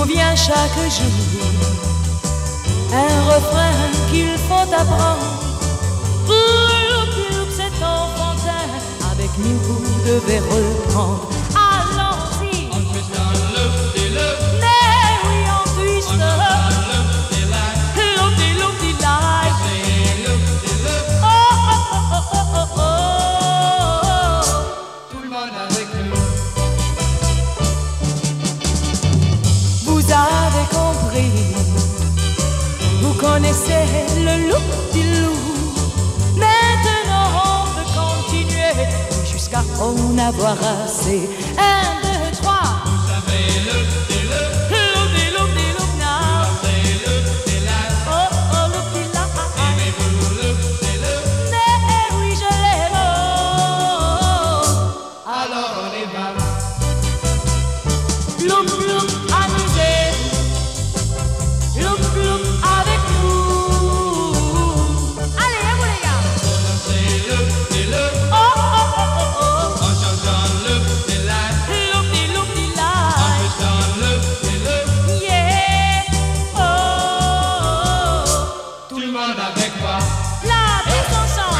souviens chaque jour. Un refrain qu'il faut apprendre pour que cet enfantin avec nous vous devez reprendre. vous avez compris. Vous connaissez le loup du loup. Maintenant, on peut continuer jusqu'à en avoir assez. La tous ensemble.